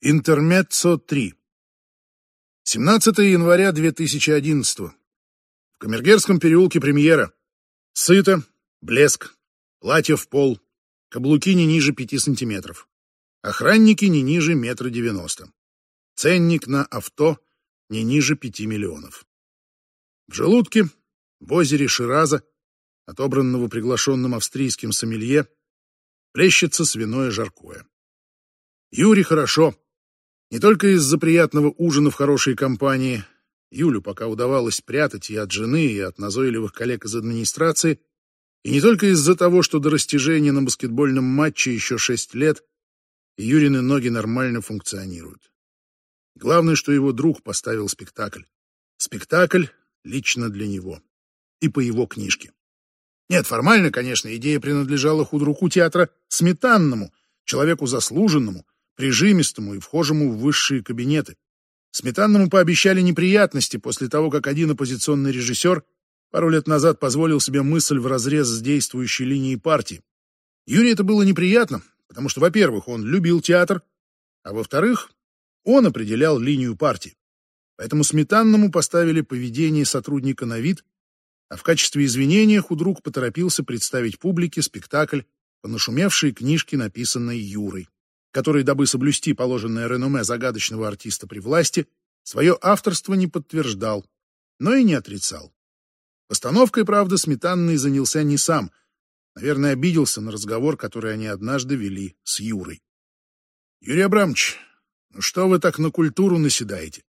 Интермеццо 3. 17 января 2011. В Камергерском переулке премьера. Сыто, блеск, платье в пол, каблуки не ниже 5 сантиметров. Охранники не ниже метра девяносто. Ценник на авто не ниже 5 миллионов. В желудке, в озере Шираза, отобранного приглашенным австрийским сомелье, плещется свиное жаркое. Юре хорошо. Не только из-за приятного ужина в хорошей компании, Юлю пока удавалось прятать и от жены, и от назойливых коллег из администрации, и не только из-за того, что до растяжения на баскетбольном матче еще шесть лет, и Юрины ноги нормально функционируют. Главное, что его друг поставил спектакль. Спектакль лично для него. И по его книжке. Нет, формально, конечно, идея принадлежала худруку театра Сметанному, человеку заслуженному, прижимистому и вхожему в высшие кабинеты. Сметанному пообещали неприятности после того, как один оппозиционный режиссер пару лет назад позволил себе мысль вразрез с действующей линией партии. Юрию это было неприятно, потому что, во-первых, он любил театр, а во-вторых, он определял линию партии. Поэтому Сметанному поставили поведение сотрудника на вид, а в качестве извинения худрук поторопился представить публике спектакль по нашумевшей книжке, написанной Юрой который, дабы соблюсти положенное реноме загадочного артиста при власти, свое авторство не подтверждал, но и не отрицал. Постановкой, правда, Сметанный занялся не сам. Наверное, обиделся на разговор, который они однажды вели с Юрой. «Юрий Абрамович, ну что вы так на культуру наседаете?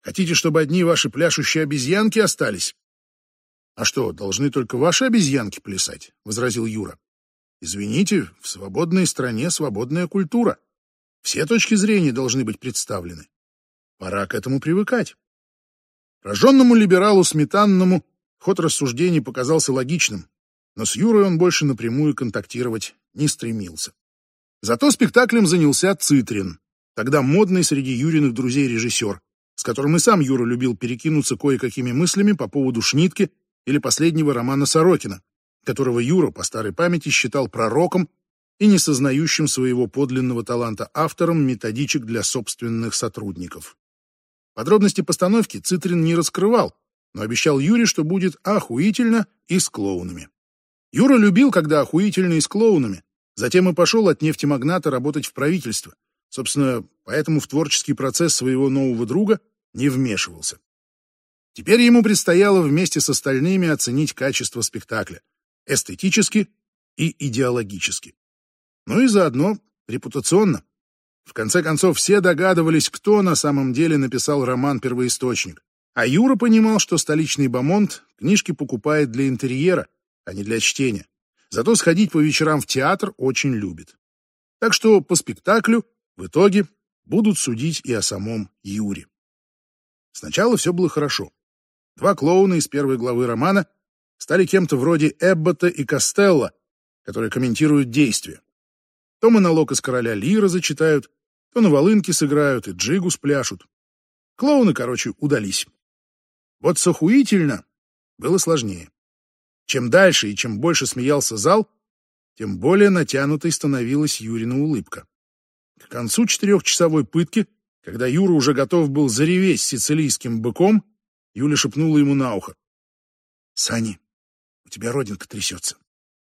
Хотите, чтобы одни ваши пляшущие обезьянки остались?» «А что, должны только ваши обезьянки плясать?» — возразил Юра. «Извините, в свободной стране свободная культура. Все точки зрения должны быть представлены. Пора к этому привыкать. Роженному либералу Сметанному ход рассуждений показался логичным, но с Юрой он больше напрямую контактировать не стремился. Зато спектаклем занялся Цитрин, тогда модный среди Юриных друзей режиссер, с которым и сам Юра любил перекинуться кое-какими мыслями по поводу Шнитки или последнего романа Сорокина, которого Юра по старой памяти считал пророком и не сознающим своего подлинного таланта автором методичек для собственных сотрудников. Подробности постановки Цитрин не раскрывал, но обещал Юре, что будет охуительно и с клоунами. Юра любил, когда охуительно и с клоунами, затем и пошел от нефтемагната работать в правительство. Собственно, поэтому в творческий процесс своего нового друга не вмешивался. Теперь ему предстояло вместе с остальными оценить качество спектакля эстетически и идеологически ну и заодно репутационно. В конце концов, все догадывались, кто на самом деле написал роман «Первоисточник». А Юра понимал, что столичный бомонд книжки покупает для интерьера, а не для чтения. Зато сходить по вечерам в театр очень любит. Так что по спектаклю в итоге будут судить и о самом Юре. Сначала все было хорошо. Два клоуна из первой главы романа стали кем-то вроде Эббота и Костелла, которые комментируют действия. То монолог из «Короля Лира» зачитают, то на волынке сыграют и джигу спляшут. Клоуны, короче, удались. Вот с охуительно было сложнее. Чем дальше и чем больше смеялся зал, тем более натянутой становилась Юрина улыбка. К концу четырехчасовой пытки, когда Юра уже готов был зареветь сицилийским быком, Юля шепнула ему на ухо. «Сани, у тебя родинка трясется»,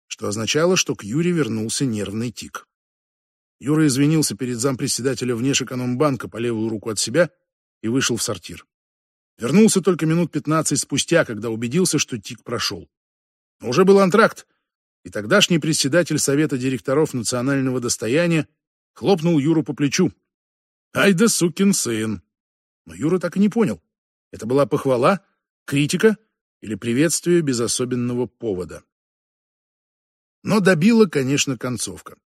что означало, что к Юре вернулся нервный тик. Юра извинился перед зампредседателя внешэкономбанка по левую руку от себя и вышел в сортир. Вернулся только минут пятнадцать спустя, когда убедился, что тик прошел. Но уже был антракт, и тогдашний председатель Совета директоров национального достояния хлопнул Юру по плечу. «Ай да сукин сын!» Но Юра так и не понял. Это была похвала, критика или приветствие без особенного повода. Но добила, конечно, концовка.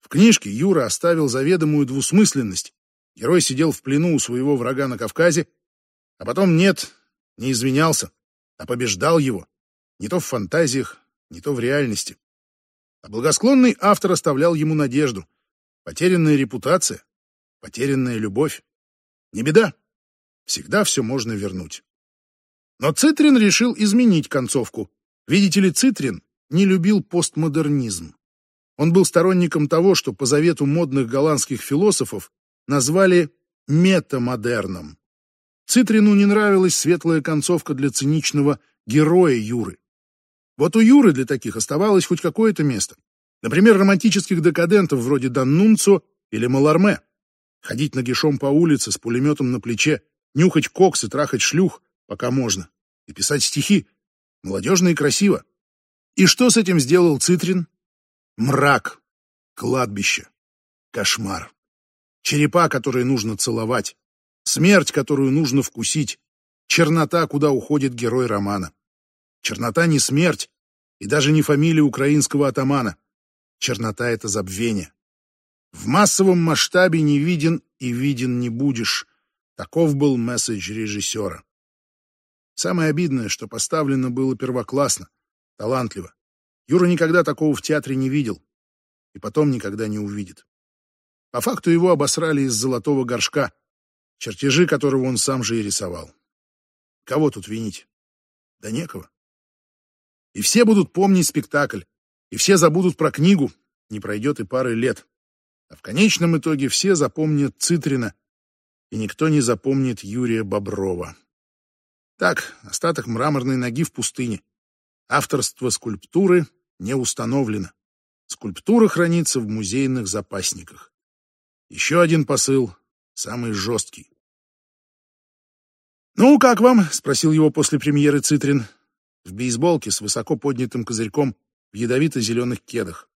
В книжке Юра оставил заведомую двусмысленность. Герой сидел в плену у своего врага на Кавказе, а потом нет, не извинялся, а побеждал его. Не то в фантазиях, не то в реальности. А благосклонный автор оставлял ему надежду. Потерянная репутация, потерянная любовь. Не беда, всегда все можно вернуть. Но Цитрин решил изменить концовку. Видите ли, Цитрин не любил постмодернизм. Он был сторонником того, что по завету модных голландских философов назвали метамодерном. Цитрину не нравилась светлая концовка для циничного героя Юры. Вот у Юры для таких оставалось хоть какое-то место. Например, романтических декадентов вроде Даннунцо или Маларме. Ходить нагишом по улице с пулеметом на плече, нюхать кокс и трахать шлюх, пока можно, и писать стихи. Молодежно и красиво. И что с этим сделал Цитрин? Мрак, кладбище, кошмар. Черепа, которые нужно целовать, смерть, которую нужно вкусить, чернота, куда уходит герой романа. Чернота не смерть и даже не фамилия украинского атамана. Чернота — это забвение. В массовом масштабе не виден и виден не будешь. Таков был месседж режиссера. Самое обидное, что поставлено было первоклассно, талантливо. Юра никогда такого в театре не видел и потом никогда не увидит. По факту его обосрали из золотого горшка, чертежи которого он сам же и рисовал. Кого тут винить? Да некого. И все будут помнить спектакль, и все забудут про книгу, не пройдет и пары лет. А в конечном итоге все запомнят Цитрина, и никто не запомнит Юрия Боброва. Так, остаток мраморной ноги в пустыне. Авторство скульптуры не установлено. Скульптура хранится в музейных запасниках. Еще один посыл, самый жесткий. «Ну, как вам?» — спросил его после премьеры Цитрин. В бейсболке с высоко поднятым козырьком в ядовито-зеленых кедах.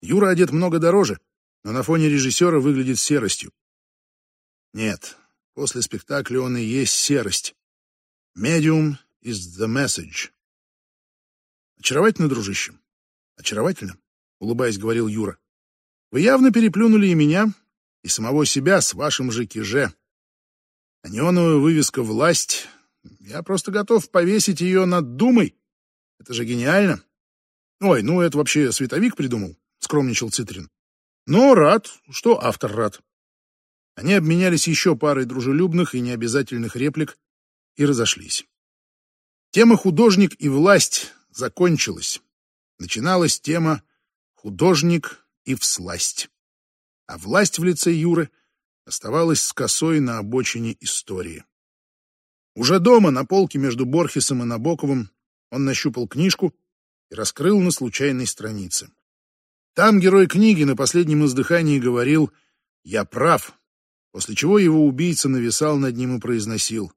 Юра одет много дороже, но на фоне режиссера выглядит серостью. Нет, после спектакля он и есть серость. Medium is the message. Очаровательно, дружище? Очаровательно, улыбаясь, говорил Юра. Вы явно переплюнули и меня, и самого себя с вашим же киже. А неоновая вывеска «Власть» я просто готов повесить ее над Думой. Это же гениально. Ой, ну это вообще световик придумал скромничал Цитрин. Но рад, что автор рад. Они обменялись еще парой дружелюбных и необязательных реплик и разошлись. Тема «Художник и власть» закончилась. Начиналась тема «Художник и всласть». А власть в лице Юры оставалась с косой на обочине истории. Уже дома, на полке между Борхесом и Набоковым, он нащупал книжку и раскрыл на случайной странице. Там герой книги на последнем издыхании говорил «Я прав», после чего его убийца нависал над ним и произносил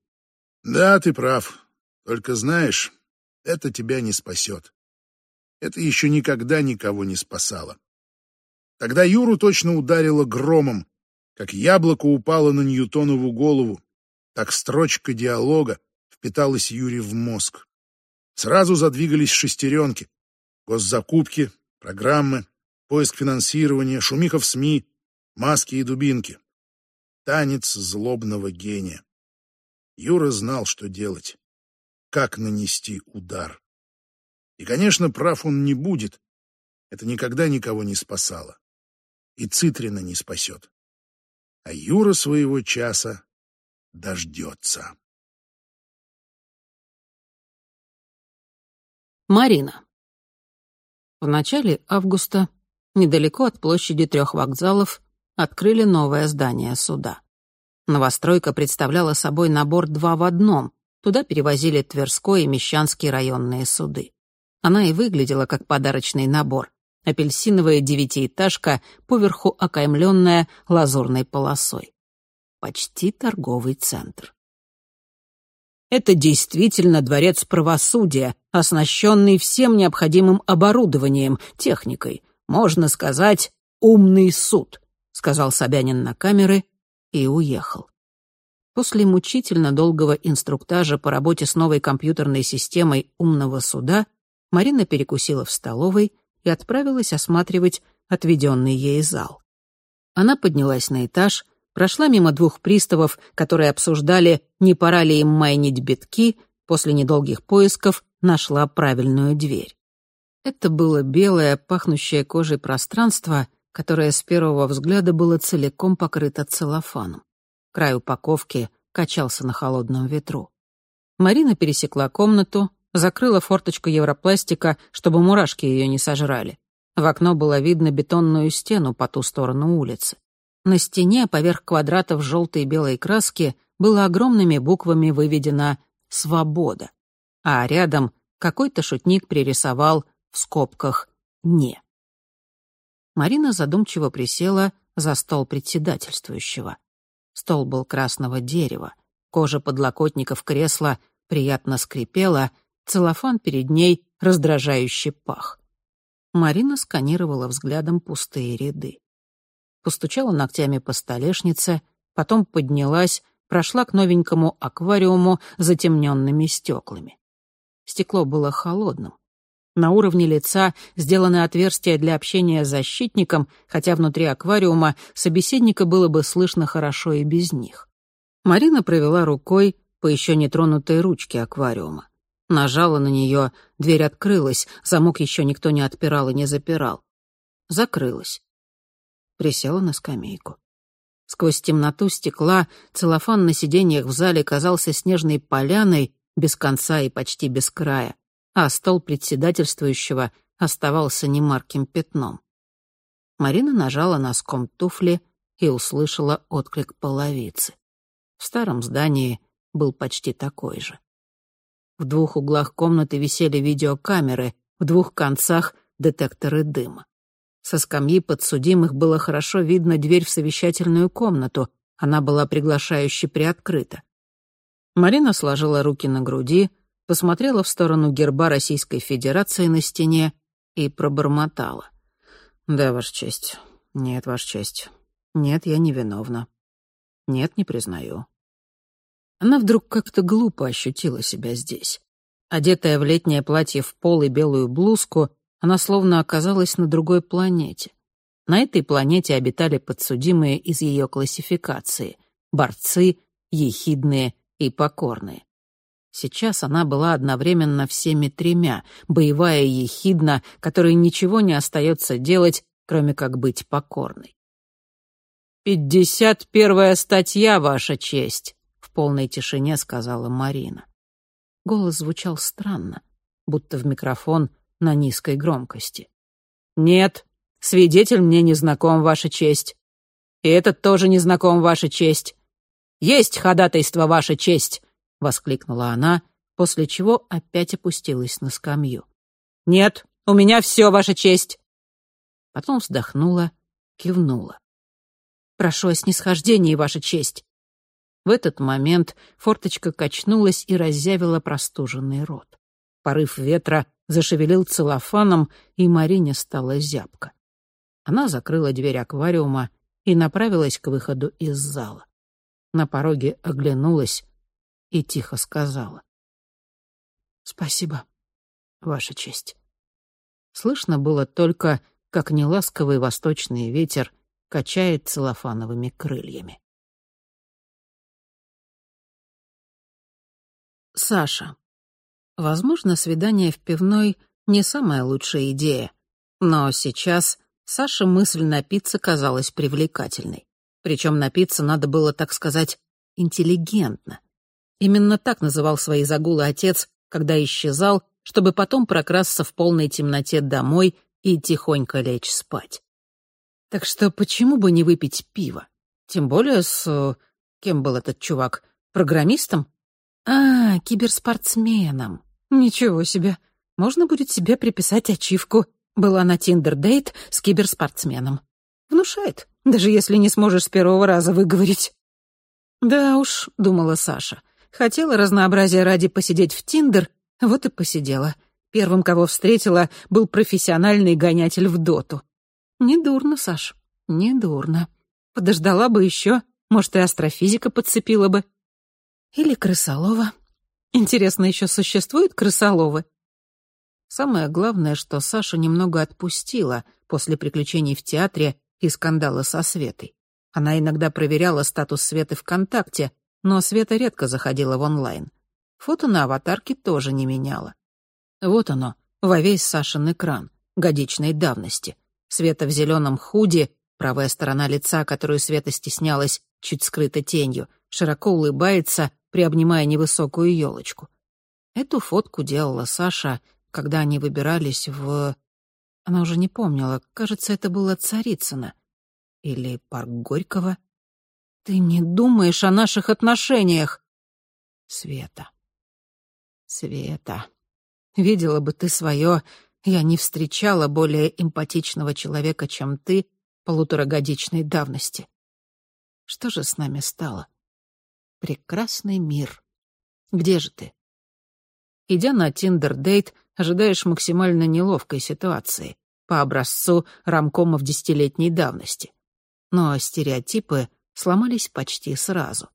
«Да, ты прав, только знаешь, это тебя не спасет. Это еще никогда никого не спасало». Тогда Юру точно ударило громом, как яблоко упало на Ньютонову голову, так строчка диалога впиталась Юре в мозг. Сразу задвигались шестеренки, госзакупки, программы, поиск финансирования, шумиха в СМИ, маски и дубинки. Танец злобного гения. Юра знал, что делать, как нанести удар. И, конечно, прав он не будет. Это никогда никого не спасало. И Цитрина не спасет. А Юра своего часа дождется. Марина. В начале августа недалеко от площади трех вокзалов, открыли новое здание суда. Новостройка представляла собой набор два в одном. Туда перевозили Тверской и Мещанский районные суды. Она и выглядела как подарочный набор. Апельсиновая девятиэтажка, поверху окаймленная лазурной полосой. Почти торговый центр. Это действительно дворец правосудия, оснащенный всем необходимым оборудованием, техникой, можно сказать, умный суд», — сказал Собянин на камеры и уехал. После мучительно долгого инструктажа по работе с новой компьютерной системой умного суда Марина перекусила в столовой и отправилась осматривать отведенный ей зал. Она поднялась на этаж, прошла мимо двух приставов, которые обсуждали, не пора ли им майнить битки, после недолгих поисков нашла правильную дверь. Это было белое, пахнущее кожей пространство, которое с первого взгляда было целиком покрыто целлофаном. Край упаковки качался на холодном ветру. Марина пересекла комнату, закрыла форточку европластика, чтобы мурашки ее не сожрали. В окно было видно бетонную стену по ту сторону улицы. На стене поверх квадратов желтой и белой краски было огромными буквами выведено «Свобода», а рядом какой-то шутник пририсовал в скобках «Не». Марина задумчиво присела за стол председательствующего. Стол был красного дерева, кожа подлокотников кресла приятно скрипела, целлофан перед ней раздражающе пах. Марина сканировала взглядом пустые ряды. Постучала ногтями по столешнице, потом поднялась, прошла к новенькому аквариуму с затемненными стеклами. Стекло было холодным. На уровне лица сделаны отверстия для общения с защитником, хотя внутри аквариума собеседника было бы слышно хорошо и без них. Марина провела рукой по еще нетронутой ручке аквариума. Нажала на нее, дверь открылась, замок еще никто не отпирал и не запирал. Закрылась. Присела на скамейку. Сквозь темноту стекла целлофан на сиденьях в зале казался снежной поляной без конца и почти без края, а стол председательствующего оставался немарким пятном. Марина нажала носком туфли и услышала отклик половицы. В старом здании был почти такой же. В двух углах комнаты висели видеокамеры, в двух концах — детекторы дыма. Со скамьи подсудимых было хорошо видно дверь в совещательную комнату. Она была приглашающе приоткрыта. Марина сложила руки на груди, посмотрела в сторону герба Российской Федерации на стене и пробормотала. «Да, Ваша честь. Нет, Ваша честь. Нет, я не виновна. Нет, не признаю». Она вдруг как-то глупо ощутила себя здесь. Одетая в летнее платье в пол и белую блузку, она словно оказалась на другой планете. На этой планете обитали подсудимые из ее классификации — борцы, ехидные и покорные. Сейчас она была одновременно всеми тремя, боевая ехидна, которой ничего не остается делать, кроме как быть покорной. «Пятьдесят первая статья, Ваша честь!» полной тишине сказала Марина. Голос звучал странно, будто в микрофон на низкой громкости. «Нет, свидетель мне не знаком, Ваша честь. И этот тоже не знаком, Ваша честь. Есть ходатайство, Ваша честь!» — воскликнула она, после чего опять опустилась на скамью. «Нет, у меня все, Ваша честь!» Потом вздохнула, кивнула. «Прошу о снисхождении, Ваша честь. В этот момент форточка качнулась и разъявила простуженный рот. Порыв ветра зашевелил целлофаном, и Марине стала зябко. Она закрыла дверь аквариума и направилась к выходу из зала. На пороге оглянулась и тихо сказала. «Спасибо, Ваша честь». Слышно было только, как неласковый восточный ветер качает целлофановыми крыльями. Саша. Возможно, свидание в пивной не самая лучшая идея. Но сейчас Саше мысль напиться казалась привлекательной. Причем напиться надо было, так сказать, интеллигентно. Именно так называл свои загулы отец, когда исчезал, чтобы потом прокрасться в полной темноте домой и тихонько лечь спать. Так что почему бы не выпить пиво? Тем более с... Кем был этот чувак? Программистом? А, киберспортсменом. Ничего себе. Можно будет себе приписать ачивку. Была на Tinder-date с киберспортсменом. Внушает, даже если не сможешь с первого раза выговорить. Да уж, думала Саша. Хотела разнообразия ради посидеть в Tinder, вот и посидела. Первым, кого встретила, был профессиональный гонятель в доту. Недурно, Саш, недурно. Подождала бы еще, может, и астрофизика подцепила бы. Или крысолова. Интересно, еще существуют крысоловы? Самое главное, что Саша немного отпустила после приключений в театре и скандала со Светой. Она иногда проверяла статус Светы ВКонтакте, но Света редко заходила в онлайн. Фото на аватарке тоже не меняла. Вот оно, во весь Сашин экран, годичной давности. Света в зеленом худи, правая сторона лица, которую Света стеснялась, чуть скрыта тенью, широко улыбается, приобнимая невысокую елочку. Эту фотку делала Саша, когда они выбирались в... Она уже не помнила, кажется, это было Царицыно. Или парк Горького? Ты не думаешь о наших отношениях? Света. Света. Видела бы ты свое, я не встречала более эмпатичного человека, чем ты, полуторагодичной давности. Что же с нами стало? Прекрасный мир. Где же ты? Идя на Tinder-date, ожидаешь максимально неловкой ситуации, по образцу рамкомов десятилетней давности. Но стереотипы сломались почти сразу.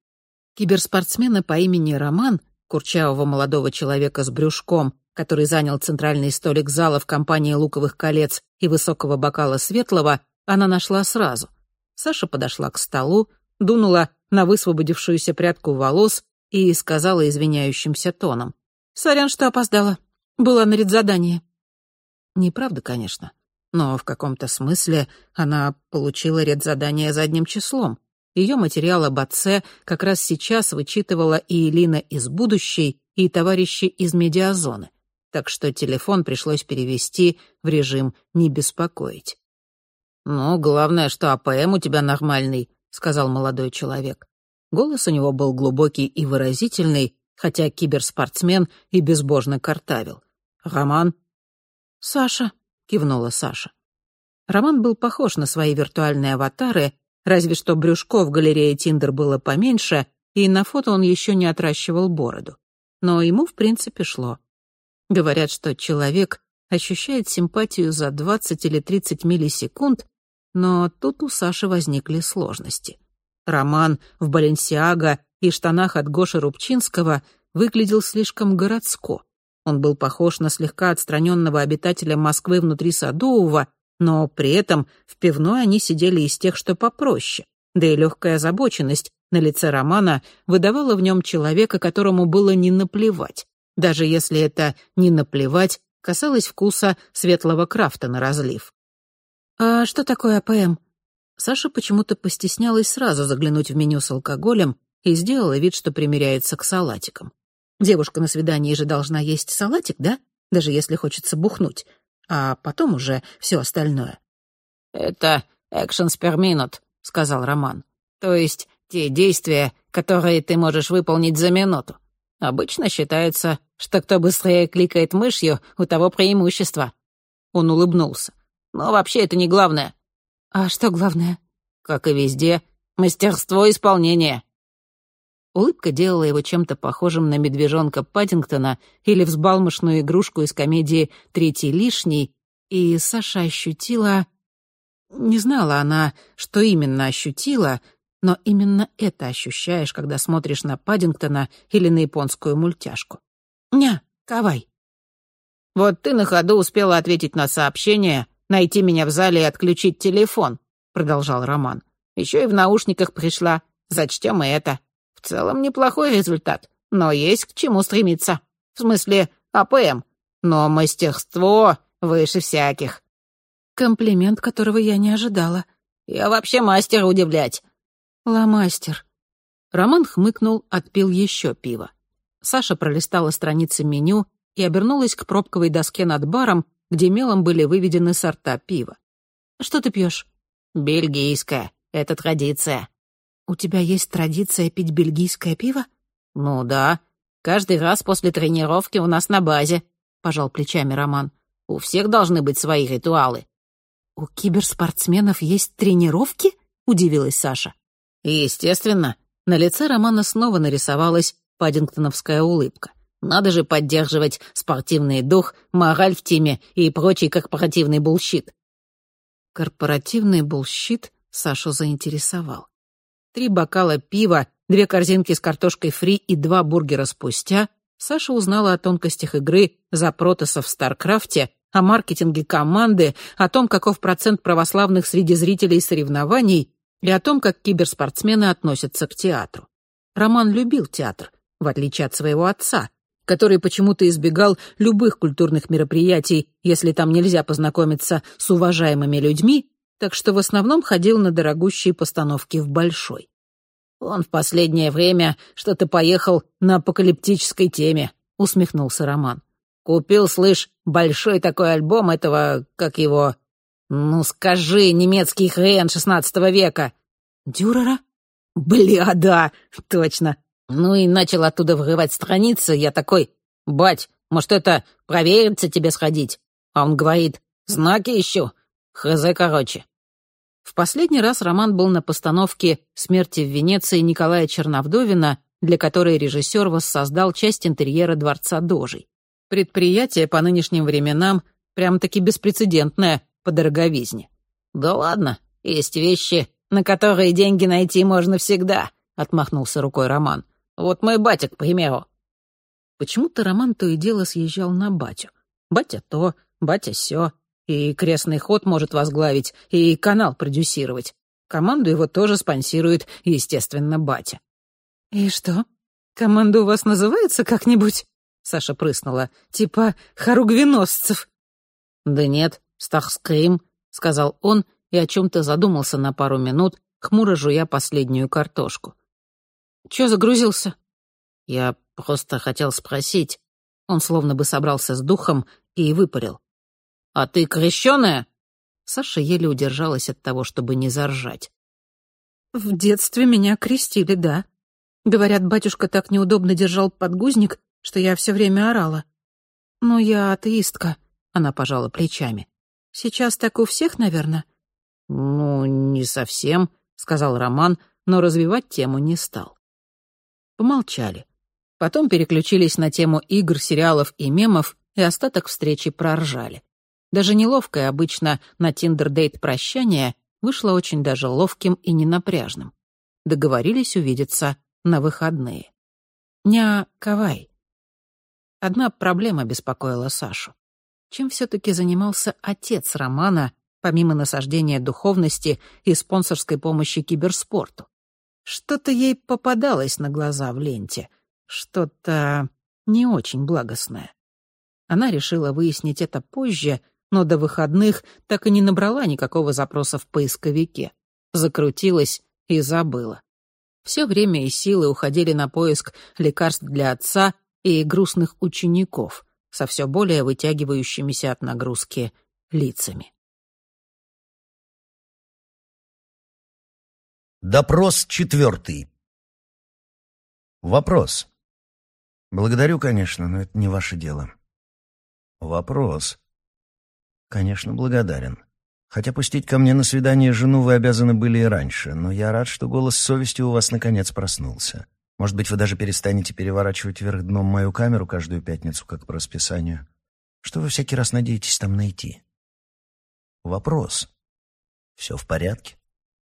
Киберспортсмена по имени Роман, курчавого молодого человека с брюшком, который занял центральный столик зала в компании луковых колец и высокого бокала светлого, она нашла сразу. Саша подошла к столу, дунула на высвободившуюся прядку волос и сказала извиняющимся тоном. «Сорян, что опоздала. Была на редзадании». Неправда, конечно, но в каком-то смысле она получила редзадание задним числом. Ее материал об отце как раз сейчас вычитывала и Элина из будущей, и товарищи из медиазоны, так что телефон пришлось перевести в режим «не беспокоить». «Ну, главное, что APM у тебя нормальный», — сказал молодой человек. Голос у него был глубокий и выразительный, хотя киберспортсмен и безбожно картавил. «Роман?» «Саша», — кивнула Саша. Роман был похож на свои виртуальные аватары, разве что брюшко в галерее Тиндер было поменьше, и на фото он еще не отращивал бороду. Но ему, в принципе, шло. Говорят, что человек ощущает симпатию за 20 или 30 миллисекунд, но тут у Саши возникли сложности. Роман в Баленсиаго и штанах от Гоши Рубчинского выглядел слишком городско. Он был похож на слегка отстраненного обитателя Москвы внутри Садового, но при этом в пивной они сидели из тех, что попроще. Да и легкая озабоченность на лице Романа выдавала в нем человека, которому было не наплевать, даже если это «не наплевать» касалось вкуса светлого крафта на разлив. «А что такое APM?» Саша почему-то постеснялась сразу заглянуть в меню с алкоголем и сделала вид, что примеряется к салатикам. Девушка на свидании же должна есть салатик, да? Даже если хочется бухнуть. А потом уже все остальное. «Это actions per minute», — сказал Роман. «То есть те действия, которые ты можешь выполнить за минуту. Обычно считается, что кто быстрее кликает мышью, у того преимущество». Он улыбнулся. Но вообще это не главное. А что главное? Как и везде, мастерство исполнения. Улыбка делала его чем-то похожим на медвежонка Паддингтона или взбалмошную игрушку из комедии «Третий лишний», и Саша ощутила... Не знала она, что именно ощутила, но именно это ощущаешь, когда смотришь на Паддингтона или на японскую мультяшку. «Ня, кавай». «Вот ты на ходу успела ответить на сообщение, найти меня в зале и отключить телефон», — продолжал Роман. «Еще и в наушниках пришла. Зачтем и это. В целом неплохой результат, но есть к чему стремиться. В смысле, APM. Но мастерство выше всяких». Комплимент, которого я не ожидала. «Я вообще мастер удивлять». «Ломастер». Роман хмыкнул, отпил еще пиво. Саша пролистала страницы меню и обернулась к пробковой доске над баром, где мелом были выведены сорта пива. «Что ты пьешь?» «Бельгийское. Это традиция». «У тебя есть традиция пить бельгийское пиво?» «Ну да. Каждый раз после тренировки у нас на базе», — пожал плечами Роман. «У всех должны быть свои ритуалы». «У киберспортсменов есть тренировки?» — удивилась Саша. «Естественно». На лице Романа снова нарисовалась паддингтоновская улыбка. Надо же поддерживать спортивный дух, мораль в team е и прочий корпоративный bullshit. Корпоративный bullshit Сашу заинтересовал. Три бокала пива, две корзинки с картошкой фри и два бургера спустя Саша узнала о тонкостях игры за протосов в Старкрафте, о маркетинге команды, о том, каков процент православных среди зрителей соревнований и о том, как киберспортсмены относятся к театру. Роман любил театр, в отличие от своего отца, который почему-то избегал любых культурных мероприятий, если там нельзя познакомиться с уважаемыми людьми, так что в основном ходил на дорогущие постановки в Большой. «Он в последнее время что-то поехал на апокалиптической теме», — усмехнулся Роман. «Купил, слышь, большой такой альбом этого, как его...» «Ну скажи, немецкий хрен шестнадцатого века!» «Дюрера?» «Бля, да, точно!» Ну и начал оттуда вырывать страницы, я такой, «Бать, может, это провериться тебе сходить?» А он говорит, «Знаки ищу, хз, короче». В последний раз роман был на постановке «Смерти в Венеции» Николая Черновдовина, для которой режиссер воссоздал часть интерьера Дворца Дожей. Предприятие по нынешним временам прям-таки беспрецедентное по дороговизне. «Да ладно, есть вещи, на которые деньги найти можно всегда», — отмахнулся рукой Роман. «Вот мой батя, к примеру». Почему-то Роман то и дело съезжал на батю. Батя то, батя сё. И крестный ход может возглавить, и канал продюсировать. Команду его тоже спонсирует, естественно, батя. «И что, команда у вас называется как-нибудь?» Саша прыснула. «Типа хоругвеносцев». «Да нет, Стахскрим», — сказал он и о чем-то задумался на пару минут, хмуро жуя последнюю картошку. «Чё загрузился?» «Я просто хотел спросить». Он словно бы собрался с духом и выпарил. «А ты крещеная?» Саша еле удержалась от того, чтобы не заржать. «В детстве меня крестили, да. Говорят, батюшка так неудобно держал подгузник, что я все время орала. Но я атеистка», — она пожала плечами. «Сейчас так у всех, наверное?» «Ну, не совсем», — сказал Роман, но развивать тему не стал. Помолчали. Потом переключились на тему игр, сериалов и мемов, и остаток встречи проржали. Даже неловкое обычно на тиндер-дейт прощание вышло очень даже ловким и ненапряжным. Договорились увидеться на выходные. Ня Кавай. Одна проблема беспокоила Сашу. Чем все-таки занимался отец Романа, помимо насаждения духовности и спонсорской помощи киберспорту? Что-то ей попадалось на глаза в ленте, что-то не очень благостное. Она решила выяснить это позже, но до выходных так и не набрала никакого запроса в поисковике. Закрутилась и забыла. Все время и силы уходили на поиск лекарств для отца и грустных учеников со все более вытягивающимися от нагрузки лицами. Допрос четвертый. Вопрос. Благодарю, конечно, но это не ваше дело. Вопрос. Конечно, благодарен. Хотя пустить ко мне на свидание жену вы обязаны были и раньше, но я рад, что голос совести у вас наконец проснулся. Может быть, вы даже перестанете переворачивать вверх дном мою камеру каждую пятницу, как по расписанию. Что вы всякий раз надеетесь там найти? Вопрос. Все в порядке?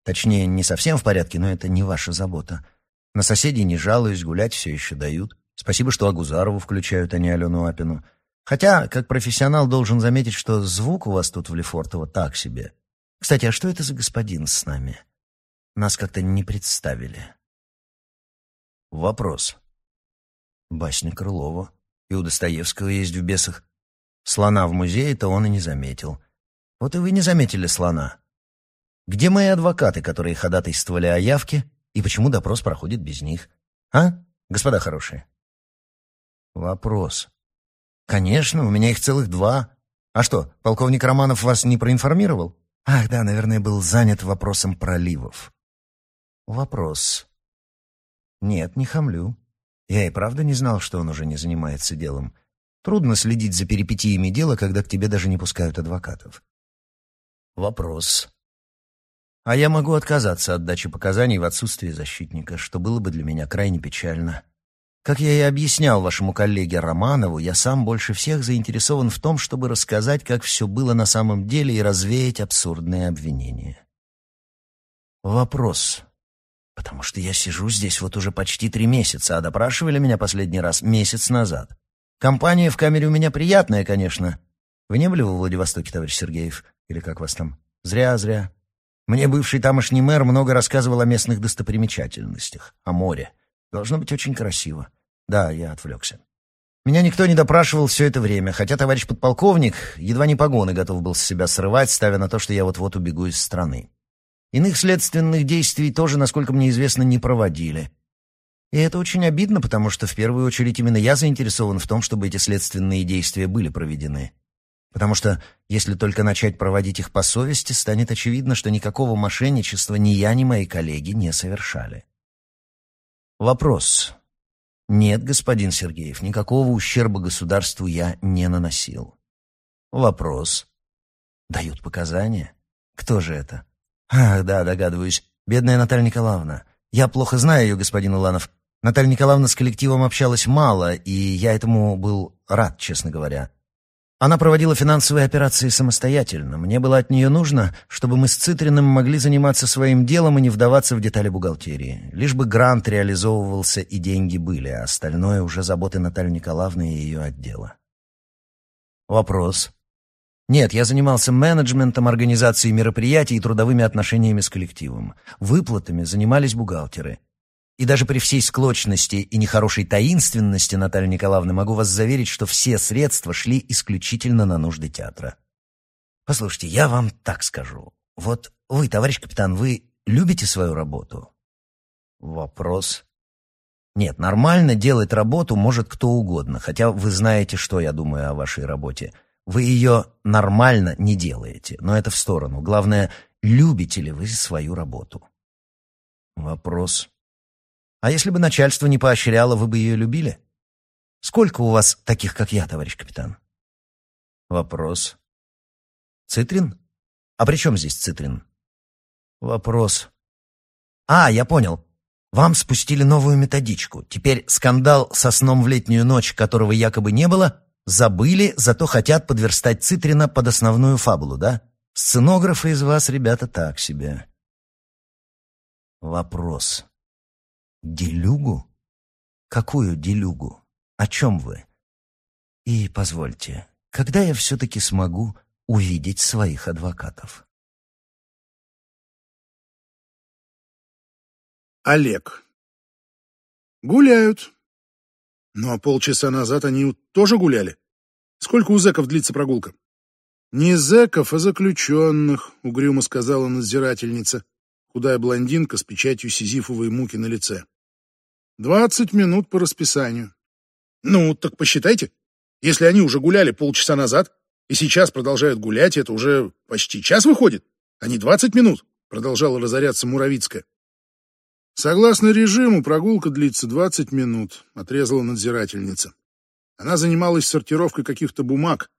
Точнее, не совсем в порядке, но это не ваша забота. На соседей не жалуюсь, гулять все еще дают. Спасибо, что Агузарову включают, а не Алену Апину. Хотя, как профессионал, должен заметить, что звук у вас тут в Лефортово так себе. Кстати, а что это за господин с нами? Нас как-то не представили. Вопрос. Басня Крылова. И у Достоевского есть в «Бесах». Слона в музее-то он и не заметил. Вот и вы не заметили слона. Где мои адвокаты, которые ходатайствовали о явке, и почему допрос проходит без них? А, господа хорошие? Вопрос. «Конечно, у меня их целых два. А что, полковник Романов вас не проинформировал?» «Ах, да, наверное, был занят вопросом проливов». «Вопрос». «Нет, не хамлю. Я и правда не знал, что он уже не занимается делом. Трудно следить за перипетиями дела, когда к тебе даже не пускают адвокатов». «Вопрос». «А я могу отказаться от дачи показаний в отсутствии защитника, что было бы для меня крайне печально». Как я и объяснял вашему коллеге Романову, я сам больше всех заинтересован в том, чтобы рассказать, как все было на самом деле и развеять абсурдные обвинения. Вопрос. Потому что я сижу здесь вот уже почти три месяца, а допрашивали меня последний раз месяц назад. Компания в камере у меня приятная, конечно. Вы не были во Владивостоке, товарищ Сергеев? Или как вас там? Зря, зря. Мне бывший тамошний мэр много рассказывал о местных достопримечательностях, о море. Должно быть очень красиво. Да, я отвлекся. Меня никто не допрашивал все это время, хотя товарищ подполковник едва не погоны готов был с себя срывать, ставя на то, что я вот-вот убегу из страны. Иных следственных действий тоже, насколько мне известно, не проводили. И это очень обидно, потому что в первую очередь именно я заинтересован в том, чтобы эти следственные действия были проведены. Потому что, если только начать проводить их по совести, станет очевидно, что никакого мошенничества ни я, ни мои коллеги не совершали. Вопрос. Нет, господин Сергеев, никакого ущерба государству я не наносил. Вопрос. Дают показания? Кто же это? Ах, да, догадываюсь. Бедная Наталья Николаевна. Я плохо знаю ее, господин Уланов. Наталья Николаевна с коллективом общалась мало, и я этому был рад, честно говоря. Она проводила финансовые операции самостоятельно. Мне было от нее нужно, чтобы мы с Цитриным могли заниматься своим делом и не вдаваться в детали бухгалтерии. Лишь бы грант реализовывался и деньги были, а остальное уже заботы Натальи Николаевны и ее отдела. Вопрос. Нет, я занимался менеджментом, организацией мероприятий и трудовыми отношениями с коллективом. Выплатами занимались бухгалтеры. И даже при всей склочности и нехорошей таинственности Натальи Николаевны могу вас заверить, что все средства шли исключительно на нужды театра. Послушайте, я вам так скажу. Вот вы, товарищ капитан, вы любите свою работу? Вопрос. Нет, нормально делать работу может кто угодно, хотя вы знаете, что я думаю о вашей работе. Вы ее нормально не делаете, но это в сторону. Главное, любите ли вы свою работу? Вопрос. А если бы начальство не поощряло, вы бы ее любили? Сколько у вас таких, как я, товарищ капитан? Вопрос. Цитрин? А при чем здесь цитрин? Вопрос. А, я понял. Вам спустили новую методичку. Теперь скандал со сном в летнюю ночь, которого якобы не было, забыли, зато хотят подверстать Цитрина под основную фабулу, да? Сценографы из вас, ребята, так себе. Вопрос. Делюгу? Какую делюгу? О чем вы? И позвольте, когда я все-таки смогу увидеть своих адвокатов? Олег. Гуляют. Ну а полчаса назад они тоже гуляли. Сколько у зэков длится прогулка? Не зэков, а заключенных, угрюмо сказала надзирательница, худая блондинка с печатью сизифовой муки на лице. Двадцать минут по расписанию. Ну, так посчитайте. Если они уже гуляли полчаса назад и сейчас продолжают гулять, это уже почти час выходит, а не двадцать минут, продолжала разоряться Муравицкая. Согласно режиму, прогулка длится двадцать минут, отрезала надзирательница. Она занималась сортировкой каких-то бумаг,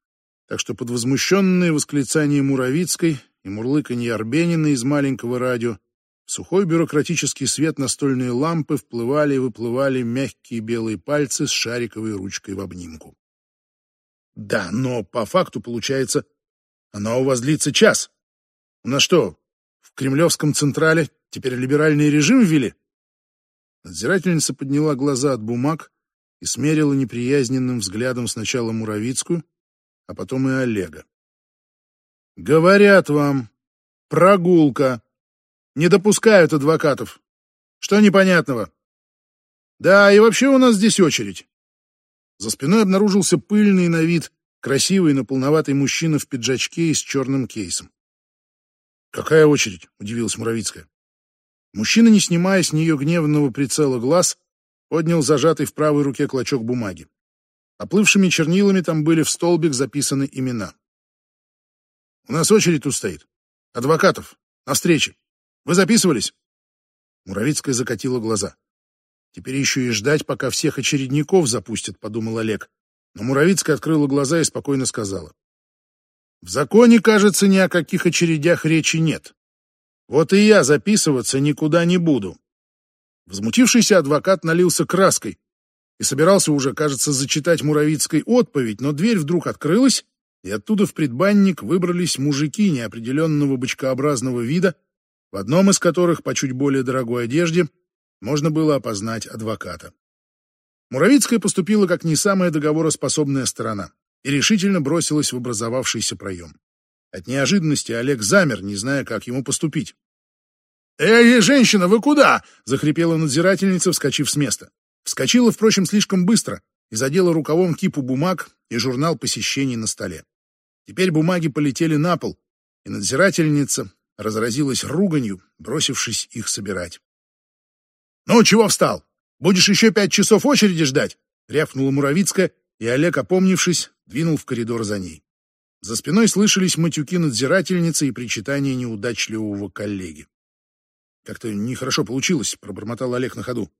так что под возмущенные восклицания Муравицкой и мурлыканье Арбенина из маленького радио сухой бюрократический свет настольной лампы вплывали и выплывали мягкие белые пальцы с шариковой ручкой в обнимку. Да, но по факту получается, она у вас длится час. У нас что, в Кремлевском Централе теперь либеральный режим ввели? Надзирательница подняла глаза от бумаг и смерила неприязненным взглядом сначала Муравицкую, а потом и Олега. «Говорят вам, прогулка!» Не допускают адвокатов. Что непонятного? Да, и вообще у нас здесь очередь. За спиной обнаружился пыльный на вид, красивый, но полноватый мужчина в пиджачке и с черным кейсом. «Какая очередь?» — удивилась Муравицкая. Мужчина, не снимая с нее гневного прицела глаз, поднял зажатый в правой руке клочок бумаги. Оплывшими чернилами там были в столбик записаны имена. «У нас очередь тут стоит. Адвокатов. На встрече. Вы записывались?» Муравицкая закатила глаза. «Теперь еще и ждать, пока всех очередников запустят», — подумал Олег. Но Муравицкая открыла глаза и спокойно сказала. «В законе, кажется, ни о каких очередях речи нет. Вот и я записываться никуда не буду». Возмутившийся адвокат налился краской и собирался уже, кажется, зачитать Муравицкой отповедь, но дверь вдруг открылась, и оттуда в предбанник выбрались мужики неопределенного бочкообразного вида, в одном из которых, по чуть более дорогой одежде, можно было опознать адвоката. Муравицкая поступила как не самая договороспособная сторона и решительно бросилась в образовавшийся проем. От неожиданности Олег замер, не зная, как ему поступить. «Эй, женщина, вы куда?» — захрипела надзирательница, вскочив с места. Вскочила, впрочем, слишком быстро и задела рукавом кипу бумаг и журнал посещений на столе. Теперь бумаги полетели на пол, и надзирательница, разразилась руганью, бросившись их собирать. «Ну, чего встал? Будешь еще пять часов очереди ждать?» — рявкнула Муравицкая, и Олег, опомнившись, двинул в коридор за ней. За спиной слышались матюки надзирательницы и причитания неудачливого коллеги. «Как-то нехорошо получилось», — пробормотал Олег на ходу.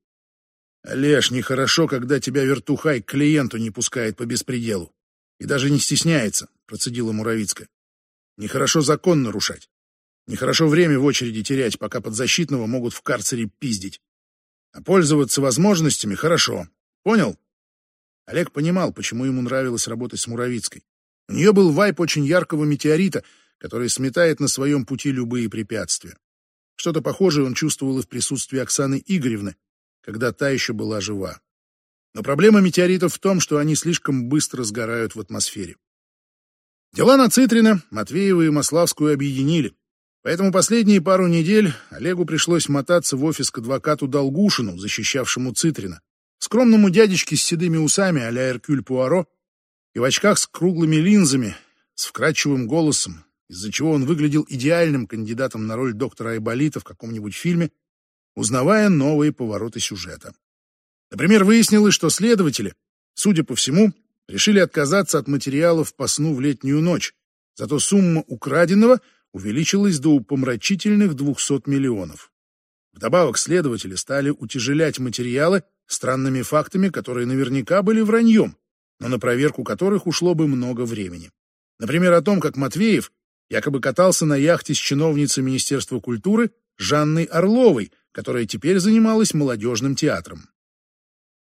«Олеж, нехорошо, когда тебя вертухай к клиенту не пускает по беспределу. И даже не стесняется», — процедила Муравицкая. «Нехорошо закон нарушать. Нехорошо время в очереди терять, пока подзащитного могут в карцере пиздить. А пользоваться возможностями хорошо. Понял?» Олег понимал, почему ему нравилось работать с Муравицкой. У нее был вайп очень яркого метеорита, который сметает на своем пути любые препятствия. Что-то похожее он чувствовал и в присутствии Оксаны Игоревны, когда та еще была жива. Но проблема метеоритов в том, что они слишком быстро сгорают в атмосфере. Дела на Цитрина, Матвеева и Маславскую объединили. Поэтому последние пару недель Олегу пришлось мотаться в офис к адвокату Долгушину, защищавшему Цитрина, скромному дядечке с седыми усами а-ля Эркюль Пуаро и в очках с круглыми линзами, с вкрадчивым голосом, из-за чего он выглядел идеальным кандидатом на роль доктора Айболита в каком-нибудь фильме, узнавая новые повороты сюжета. Например, выяснилось, что следователи, судя по всему, решили отказаться от материалов по сну в летнюю ночь, зато сумма украденного увеличилась до упомрачительных 200 миллионов. Вдобавок следователи стали утяжелять материалы странными фактами, которые наверняка были враньем, но на проверку которых ушло бы много времени. Например, о том, как Матвеев якобы катался на яхте с чиновницей Министерства культуры Жанной Орловой, которая теперь занималась молодежным театром.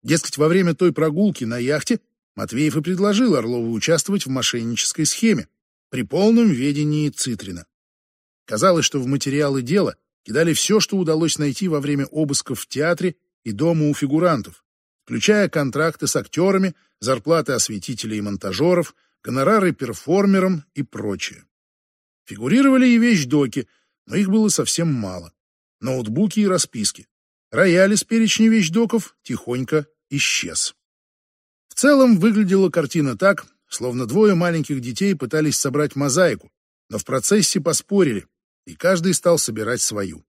Дескать, во время той прогулки на яхте Матвеев и предложил Орлову участвовать в мошеннической схеме при полном ведении Цитрина. Казалось, что в материалы дела кидали все, что удалось найти во время обысков в театре и дома у фигурантов, включая контракты с актерами, зарплаты осветителей и монтажеров, гонорары перформерам и прочее. Фигурировали и вещдоки, но их было совсем мало. Ноутбуки и расписки. Рояль из перечня вещдоков тихонько исчез. В целом выглядела картина так, словно двое маленьких детей пытались собрать мозаику, но в процессе поспорили, и каждый стал собирать свою.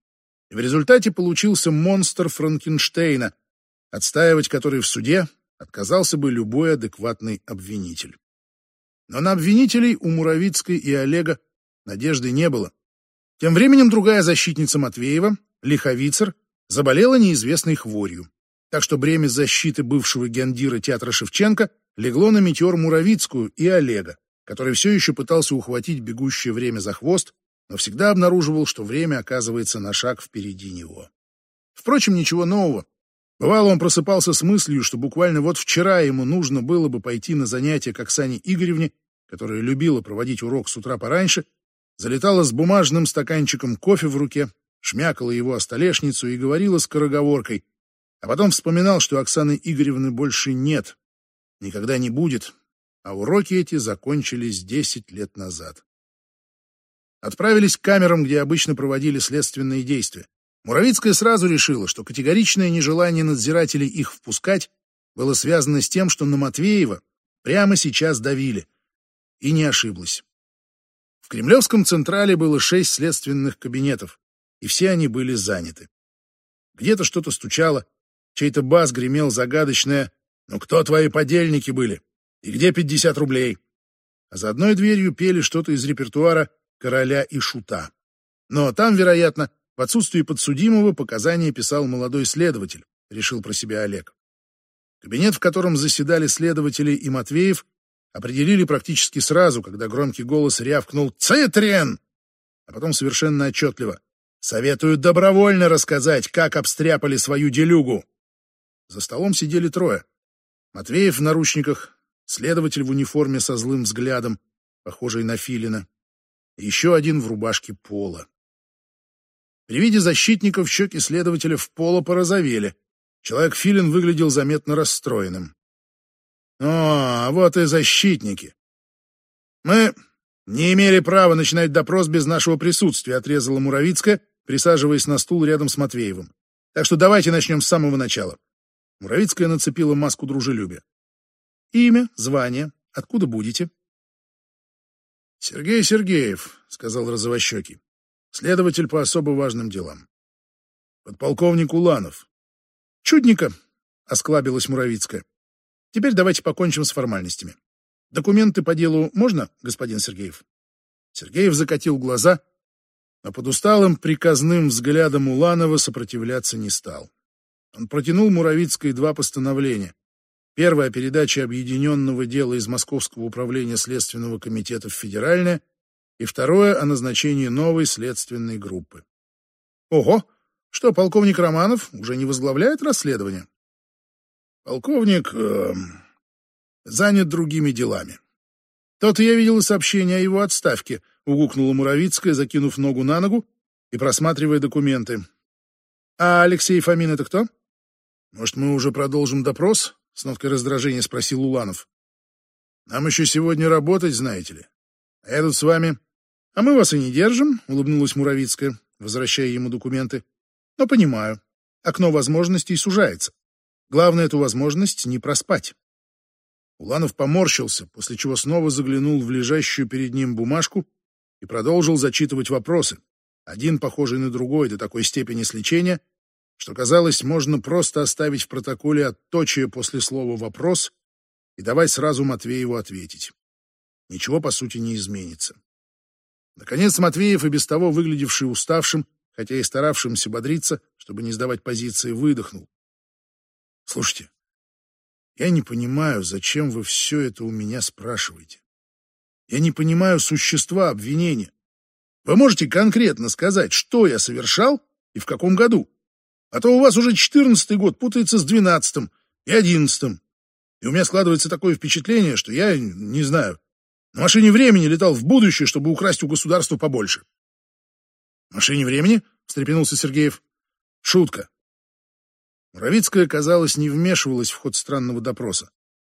В результате получился монстр Франкенштейна, отстаивать который в суде отказался бы любой адекватный обвинитель. Но на обвинителей у Муравицкой и Олега надежды не было. Тем временем другая защитница Матвеева, Лиховицер, заболела неизвестной хворью. Так что бремя защиты бывшего гендира театра Шевченко легло на метеор Муравицкую и Олега, который все еще пытался ухватить бегущее время за хвост, но всегда обнаруживал, что время оказывается на шаг впереди него. Впрочем, ничего нового. Бывало, он просыпался с мыслью, что буквально вот вчера ему нужно было бы пойти на занятия к Оксане Игоревне, которая любила проводить урок с утра пораньше, залетала с бумажным стаканчиком кофе в руке, шмякала его о столешницу и говорила скороговоркой, а потом вспоминал, что Оксаны Игоревны больше нет, никогда не будет, а уроки эти закончились десять лет назад. Отправились к камерам, где обычно проводили следственные действия. Муравицкая сразу решила, что категоричное нежелание надзирателей их впускать было связано с тем, что на Матвеева прямо сейчас давили. И не ошиблась. В Кремлевском Централе было шесть следственных кабинетов, и все они были заняты. Где-то что-то стучало, чей-то бас гремел загадочное «Ну кто твои подельники были? И где пятьдесят рублей?» А за одной дверью пели что-то из репертуара «Короля и Шута». Но там, вероятно, в отсутствии подсудимого показания писал молодой следователь, решил про себя Олег. Кабинет, в котором заседали следователи и Матвеев, определили практически сразу, когда громкий голос рявкнул «Цитрин!», а потом совершенно отчетливо «Советую добровольно рассказать, как обстряпали свою делюгу». За столом сидели трое. Матвеев в наручниках, следователь в униформе со злым взглядом, похожий на Филина, еще один в рубашке пола. При виде защитников щеки следователя в поло порозовели. Человек Филин выглядел заметно расстроенным. О, вот и защитники. Мы не имели права начинать допрос без нашего присутствия, отрезала Муравицкая, присаживаясь на стул рядом с Матвеевым. Так что давайте начнем с самого начала. Муравицкая нацепила маску дружелюбия. Имя, звание, откуда будете? Сергей Сергеев, сказал розовощекий, следователь по особо важным делам. Подполковник Уланов. Чудненько, осклабилась Муравицкая. Теперь давайте покончим с формальностями. Документы по делу можно, господин Сергеев? Сергеев закатил глаза, но под усталым приказным взглядом Уланова сопротивляться не стал. Он протянул Муравицкой два постановления. Первое — передача объединенного дела из Московского управления Следственного комитета в Федеральное, и второе — о назначении новой следственной группы. Ого! Что, полковник Романов уже не возглавляет расследование? Полковник э, занят другими делами. Тот я видел сообщение о его отставке, угукнула Муравицкая, закинув ногу на ногу и просматривая документы. А Алексей Фомин это кто? Может, мы уже продолжим допрос? С ноткой раздражения спросил Уланов. Нам еще сегодня работать, знаете ли. А я тут с вами. А мы вас и не держим, улыбнулась Муравицкая, возвращая ему документы. Но понимаю, окно возможностей сужается. Главное эту возможность не проспать. Уланов поморщился, после чего снова заглянул в лежащую перед ним бумажку и продолжил зачитывать вопросы, один похожий на другой до такой степени сличения, что, казалось, можно просто оставить в протоколе отточие после слова «вопрос» и давать сразу Матвееву ответить. Ничего, по сути, не изменится. Наконец Матвеев, и без того выглядевший уставшим, хотя и старавшимся бодриться, чтобы не сдавать позиции, выдохнул. «Слушайте, я не понимаю, зачем вы все это у меня спрашиваете. Я не понимаю существа обвинения. Вы можете конкретно сказать, что я совершал и в каком году? А то у вас уже четырнадцатый год путается с двенадцатым и одиннадцатым. И у меня складывается такое впечатление, что я, не знаю, на машине времени летал в будущее, чтобы украсть у государства побольше. «Машине времени?» — встрепенулся Сергеев. «Шутка». Муравицкая, казалось, не вмешивалась в ход странного допроса.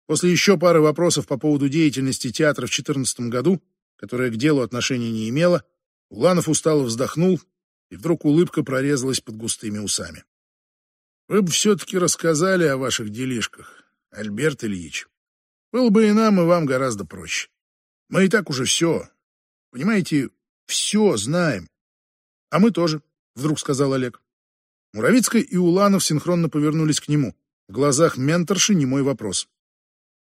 После еще пары вопросов по поводу деятельности театра в 2014 году, которая к делу отношения не имела, Уланов устало вздохнул и вдруг улыбка прорезалась под густыми усами. «Вы бы все-таки рассказали о ваших делишках, Альберт Ильич. Было бы и нам, и вам гораздо проще. Мы и так уже все, понимаете, все знаем. А мы тоже, — вдруг сказал Олег. Муравицкая и Уланов синхронно повернулись к нему. В глазах менторши не мой вопрос.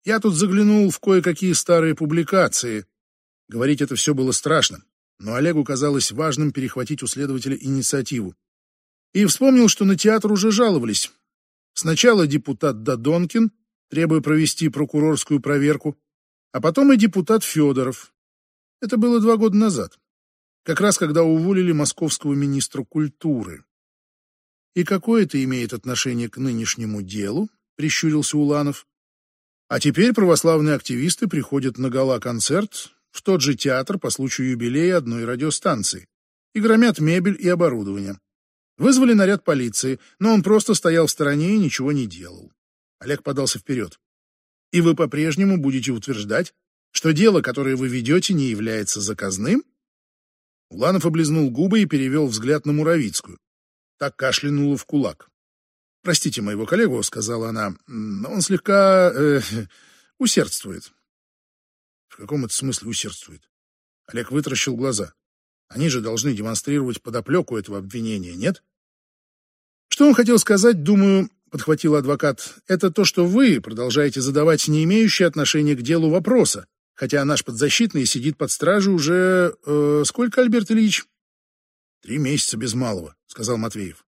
Я тут заглянул в кое-какие старые публикации. Говорить это все было страшно но Олегу казалось важным перехватить у следователя инициативу. И вспомнил, что на театр уже жаловались. Сначала депутат Дадонкин, требуя провести прокурорскую проверку, а потом и депутат Федоров. Это было два года назад, как раз когда уволили московского министра культуры. «И какое это имеет отношение к нынешнему делу?» — прищурился Уланов. «А теперь православные активисты приходят на гала-концерт в тот же театр по случаю юбилея одной радиостанции и громят мебель и оборудование. Вызвали наряд полиции, но он просто стоял в стороне и ничего не делал. Олег подался вперед. И вы по-прежнему будете утверждать, что дело, которое вы ведете, не является заказным? Уланов облизнул губы и перевел взгляд на Муравицкую. Так кашлянула в кулак. «Простите моего коллегу», — сказала она, — «но он слегка э, усердствует. В каком это смысле усердствует? Олег вытаращил глаза. Они же должны демонстрировать подоплеку этого обвинения, нет? Что он хотел сказать, думаю, подхватил адвокат, это то, что вы продолжаете задавать не имеющие отношения к делу вопроса, хотя наш подзащитный сидит под стражей уже... Э, сколько, Альберт Ильич? Три месяца без малого, сказал Матвеев.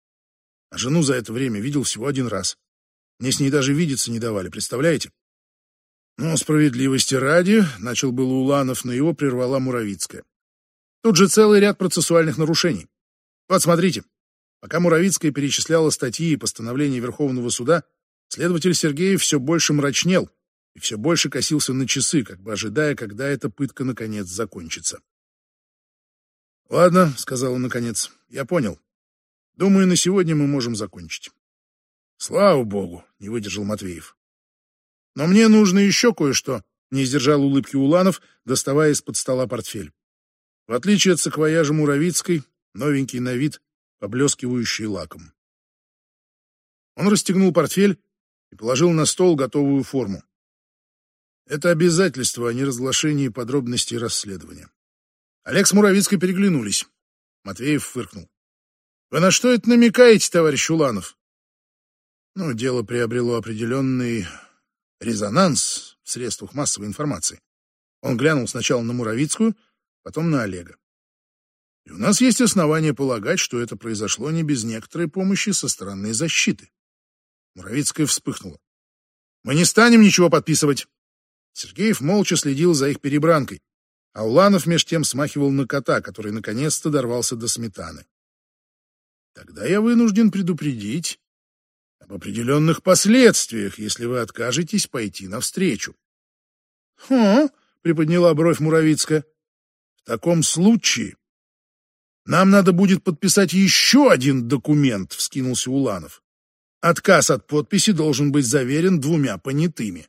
А жену за это время видел всего один раз. Мне с ней даже видеться не давали, представляете? Но справедливости ради, начал был Уланов, но его прервала Муравицкая. Тут же целый ряд процессуальных нарушений. Вот смотрите. Пока Муравицкая перечисляла статьи и постановления Верховного суда, следователь Сергеев все больше мрачнел и все больше косился на часы, как бы ожидая, когда эта пытка наконец закончится. «Ладно», — сказал он наконец, — «я понял. Думаю, на сегодня мы можем закончить». «Слава богу», — не выдержал Матвеев. Но мне нужно еще кое-что, не сдержал улыбки Уланов, доставая из-под стола портфель. В отличие от саквояжа Муравицкой, новенький на вид, поблескивающий лаком. Он расстегнул портфель и положил на стол готовую форму. Это обязательство о неразглашении подробностей расследования. Олег с Муравицкой переглянулись. Матвеев фыркнул. «Вы на что это намекаете, товарищ Уланов?» Ну, дело приобрело определенный резонанс в средствах массовой информации. Он глянул сначала на Муравицкую, потом на Олега. И у нас есть основания полагать, что это произошло не без некоторой помощи со стороны защиты. Муравицкая вспыхнула. Мы не станем ничего подписывать. Сергеев молча следил за их перебранкой, а Уланов меж тем смахивал на кота, который наконец-то дорвался до сметаны. Тогда я вынужден предупредить об определенных последствиях, если вы откажетесь пойти навстречу. — Хм, — приподняла бровь Муравицкая. — В таком случае нам надо будет подписать еще один документ, — вскинулся Уланов. Отказ от подписи должен быть заверен двумя понятыми.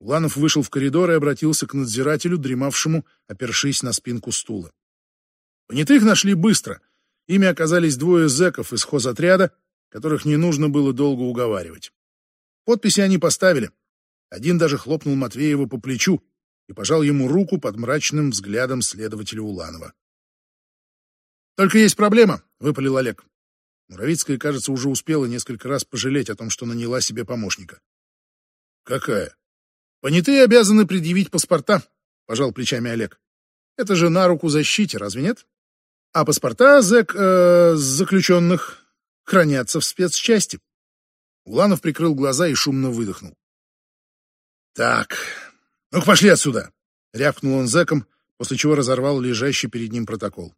Уланов вышел в коридор и обратился к надзирателю, дремавшему, опершись на спинку стула. Понятых нашли быстро. Ими оказались двое зэков из хозотряда, которых не нужно было долго уговаривать. Подписи они поставили. Один даже хлопнул Матвеева по плечу и пожал ему руку под мрачным взглядом следователя Уланова. «Только есть проблема», — выпалил Олег. Муравицкая, кажется, уже успела несколько раз пожалеть о том, что наняла себе помощника. «Какая?» «Понятые обязаны предъявить паспорта», — пожал плечами Олег. «Это же на руку защите, разве нет? А паспорта зэк, э, заключенных хранятся в спецчасти». Уланов прикрыл глаза и шумно выдохнул. «Так, ну-ка пошли отсюда!» — рявкнул он зэком, после чего разорвал лежащий перед ним протокол.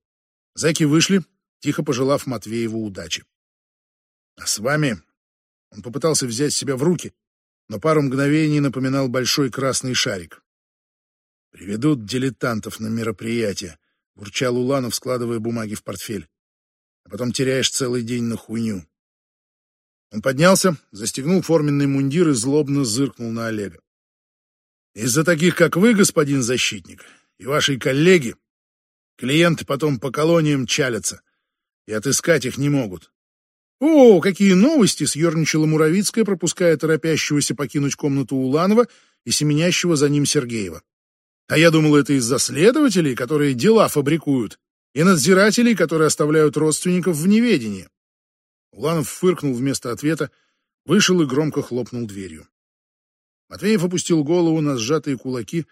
Зэки вышли, тихо пожелав Матвееву удачи. А с вами он попытался взять себя в руки, но пару мгновений напоминал большой красный шарик. «Приведут дилетантов на мероприятие», — бурчал Уланов, складывая бумаги в портфель. «А потом теряешь целый день на хуйню». Он поднялся, застегнул форменный мундир и злобно зыркнул на Олега. «Из-за таких, как вы, господин защитник, и вашей коллеги, клиенты потом по колониям чалятся, и отыскать их не могут. «О, какие новости!» — съерничала Муравицкая, пропуская торопящегося покинуть комнату Уланова и семенящего за ним Сергеева. «А я думал, это из-за следователей, которые дела фабрикуют, и надзирателей, которые оставляют родственников в неведении». Уланов фыркнул вместо ответа, вышел и громко хлопнул дверью. Матвеев опустил голову на сжатые кулаки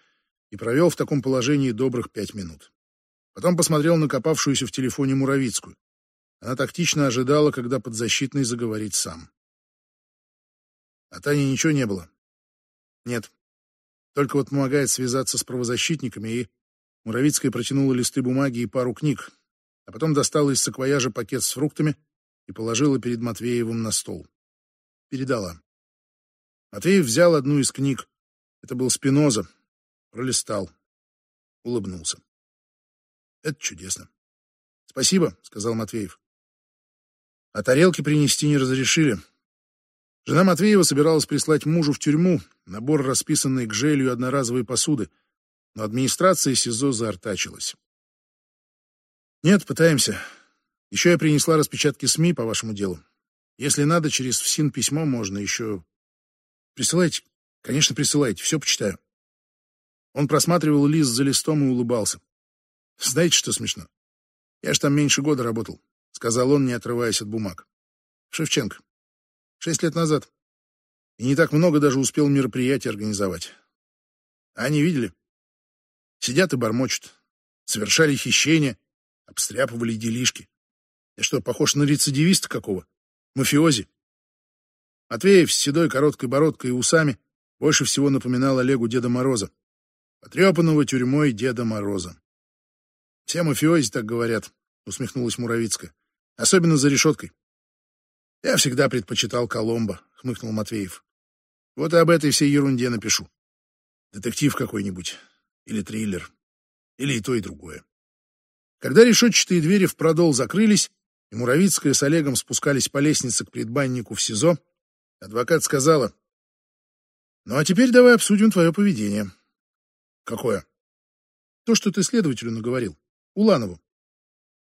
и провел в таком положении добрых пять минут. Потом посмотрел на копавшуюся в телефоне Муравицкую. Она тактично ожидала, когда подзащитный заговорит сам. А Тане ничего не было? Нет. Только вот помогает связаться с правозащитниками, и Муравицкая протянула листы бумаги и пару книг, а потом достала из саквояжа пакет с фруктами и положила перед Матвеевым на стол. Передала. Матвеев взял одну из книг. Это был Спиноза. Пролистал. Улыбнулся. Это чудесно. Спасибо, сказал Матвеев а тарелки принести не разрешили. Жена Матвеева собиралась прислать мужу в тюрьму набор расписанной к желью одноразовой посуды, но администрация СИЗО заортачилась. «Нет, пытаемся. Еще я принесла распечатки СМИ по вашему делу. Если надо, через ФСИН письмо можно еще... Присылайте. Конечно, присылайте. Все почитаю». Он просматривал лист за листом и улыбался. «Знаете, что смешно? Я ж там меньше года работал. — сказал он, не отрываясь от бумаг. «Шевченко. Шесть лет назад. И не так много даже успел мероприятие организовать. А они видели? Сидят и бормочут. Совершали хищения, обстряпывали делишки. Я что, похож на рецидивиста какого? Мафиози?» Матвеев с седой короткой бородкой и усами больше всего напоминал Олегу Деда Мороза, потрепанного тюрьмой Деда Мороза. «Все мафиози так говорят», — усмехнулась Муравицкая. Особенно за решеткой. Я всегда предпочитал Коломбо, хмыкнул Матвеев. Вот и об этой всей ерунде напишу. Детектив какой-нибудь. Или триллер. Или и то, и другое. Когда решетчатые двери в продол закрылись, и Муравицкая с Олегом спускались по лестнице к предбаннику в СИЗО, адвокат сказала, «Ну а теперь давай обсудим твое поведение». «Какое?» «То, что ты следователю наговорил. Уланову».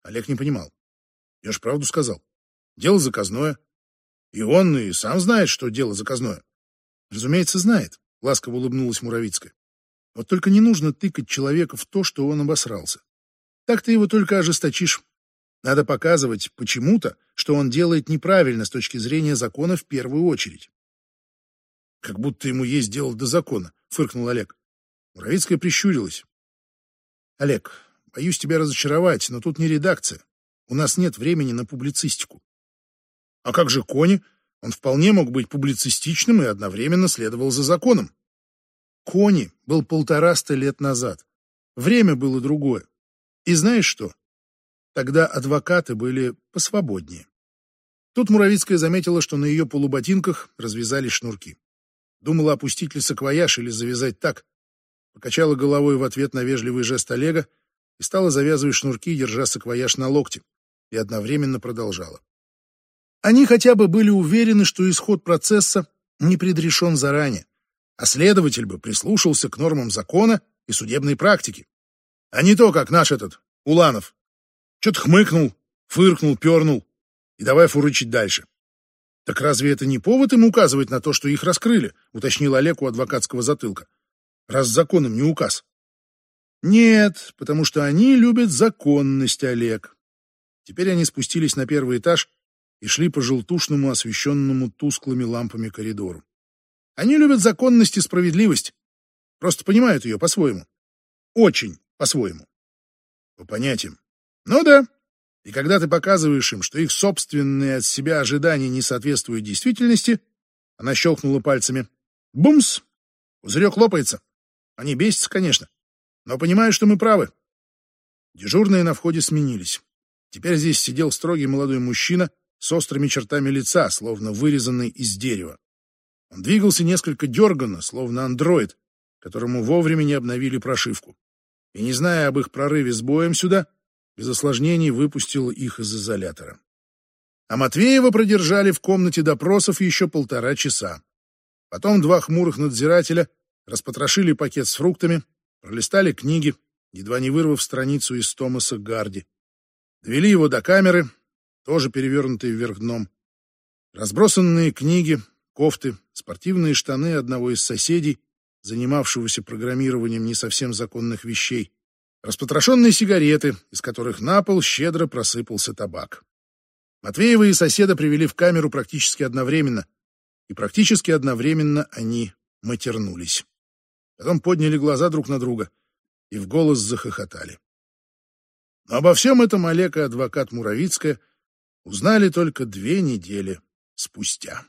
Олег не понимал. Я ж правду сказал. Дело заказное. И он и сам знает, что дело заказное. Разумеется, знает, ласково улыбнулась Муравицкая. Вот только не нужно тыкать человека в то, что он обосрался. Так ты его только ожесточишь. Надо показывать почему-то, что он делает неправильно с точки зрения закона в первую очередь. Как будто ему есть дело до закона, фыркнул Олег. Муравицкая прищурилась. Олег, боюсь тебя разочаровать, но тут не редакция. У нас нет времени на публицистику. А как же Кони? Он вполне мог быть публицистичным и одновременно следовал за законом. Кони был полтораста лет назад. Время было другое. И знаешь что? Тогда адвокаты были посвободнее. Тут Муравицкая заметила, что на ее полуботинках развязались шнурки. Думала опустить ли саквояж или завязать так. Покачала головой в ответ на вежливый жест Олега и стала завязывать шнурки, держа саквояж на локте, и одновременно продолжала. Они хотя бы были уверены, что исход процесса не предрешен заранее, а следователь бы прислушался к нормам закона и судебной практики. А не то, как наш этот, Уланов. Что-то хмыкнул, фыркнул, пернул и давай фурычить дальше. Так разве это не повод им указывать на то, что их раскрыли, уточнил Олег у адвокатского затылка. Раз законом не указ. Нет, потому что они любят законность, Олег. Теперь они спустились на первый этаж и шли по желтушному, освещенному тусклыми лампами коридору. Они любят законность и справедливость. Просто понимают ее по-своему. Очень по-своему. По понятиям. Ну да. И когда ты показываешь им, что их собственные от себя ожидания не соответствуют действительности, она щелкнула пальцами. Бумс! Пузырек лопается. Они бесятся, конечно, но понимают, что мы правы. Дежурные на входе сменились. Теперь здесь сидел строгий молодой мужчина с острыми чертами лица, словно вырезанный из дерева. Он двигался несколько дерганно, словно андроид, которому вовремя не обновили прошивку. И, не зная об их прорыве с боем сюда, без осложнений выпустил их из изолятора. А Матвеева продержали в комнате допросов еще полтора часа. Потом два хмурых надзирателя распотрошили пакет с фруктами, пролистали книги, едва не вырвав страницу из Томаса Гарди. Довели его до камеры, тоже перевернутые вверх дном. Разбросанные книги, кофты, спортивные штаны одного из соседей, занимавшегося программированием не совсем законных вещей, распотрошенные сигареты, из которых на пол щедро просыпался табак. Матвеева и соседа привели в камеру практически одновременно, и практически одновременно они матернулись. Потом подняли глаза друг на друга и в голос захохотали. Но обо всем этом Олег и адвокат Муравицкая узнали только две недели спустя.